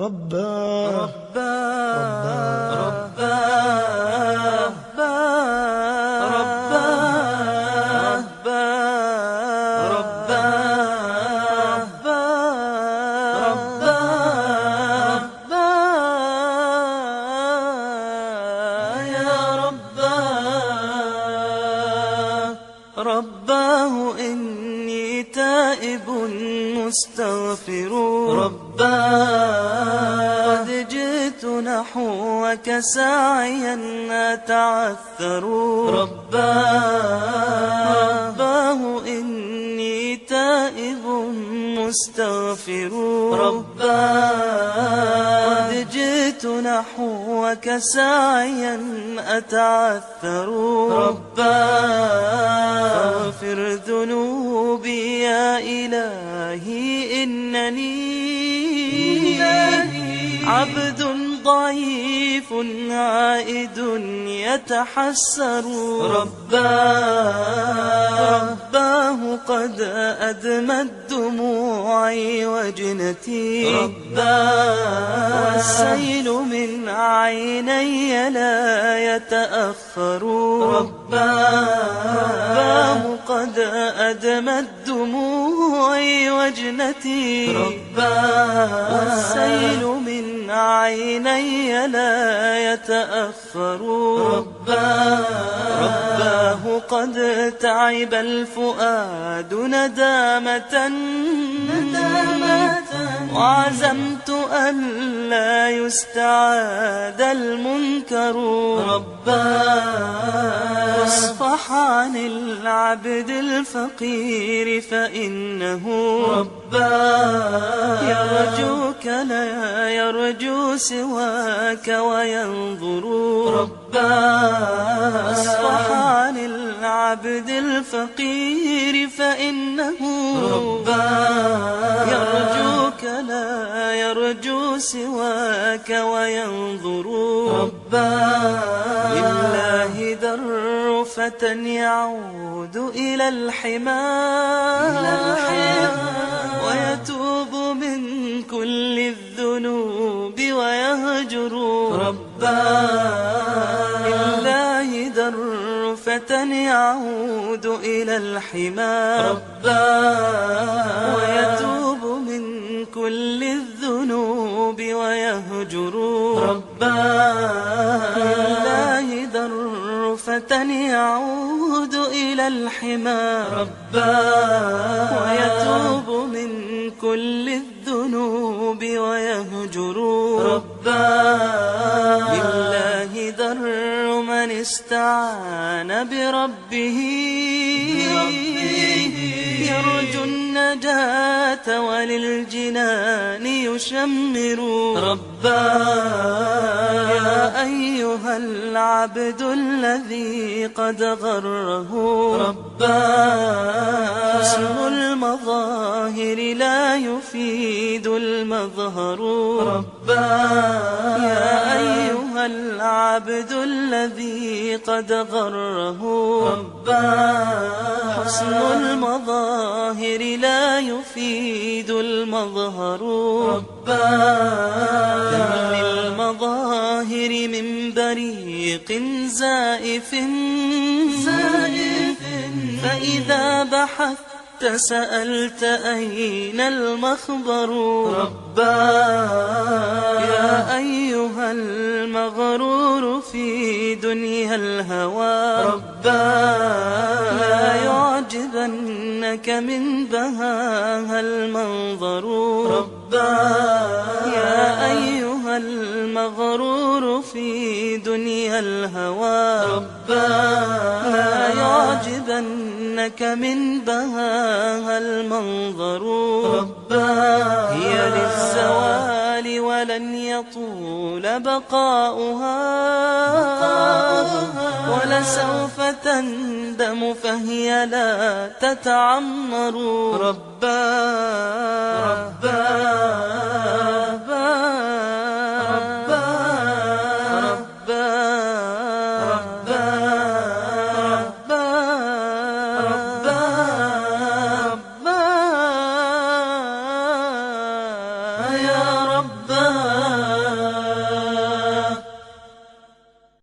رباه رباه تائب مستغفر رباه قد جئت نحوك ساعيا أتعثر رباه رباه إني تائب مستغفر رباه قد جئت نحوك ساعيا أتعثر رباه فاغفر ذنوبي إنني عبد ضعيف عائد يتحسر. رباه رباه قد أدمت دموعي وجنتي. رباه والسيل من عيني لا يتأخر. رباه أدمت دموعي وجنتي. رباه والسيل من عيني لا يتأخر. رباه رباه قد تعب الفؤاد ندامة. ندامة. وعزمت ألا يستعاد المنكر رباه واصفح عن العبد الفقير فإنه رباه يرجوك لا يرجو سواك وينظر رباه اصفح عن العبد الفقير فإنه رباه سواك وينظر رباه لله در فتى يعود إلى الحمار ويتوب من كل الذنوب ويهجر رباه لله در فتى يعود إلى الحمار رباه فتى يعود إلى الحمار. رباه ويتوب من كل الذنوب ويهجر. رباه لله در من استعان بربه. النجاة وللجنان يشمر. رباه يا أيها العبد الذي قد غره. رباه حسن المظاهر لا يفيد المظهر. رباه يا أيها العبد الذي قد غره. رباه حسن المظاهر لا يفيد المظهر. رباه كم للمظاهر من بريق زائف. زائف. فإذا بحثت سألت أين المخبر رباه يا أيها المغرور في دنيا الهوى. رباه لا يعجبنك من بهاها المنظر. رباه يا أيها المغرور في دنيا الهوى. رباه لا يعجبنك من بهاها المنظر. رباه هي للزوال. ولن يطول بقاؤها. ولسوف تندم فهي لا تتعمر. رباه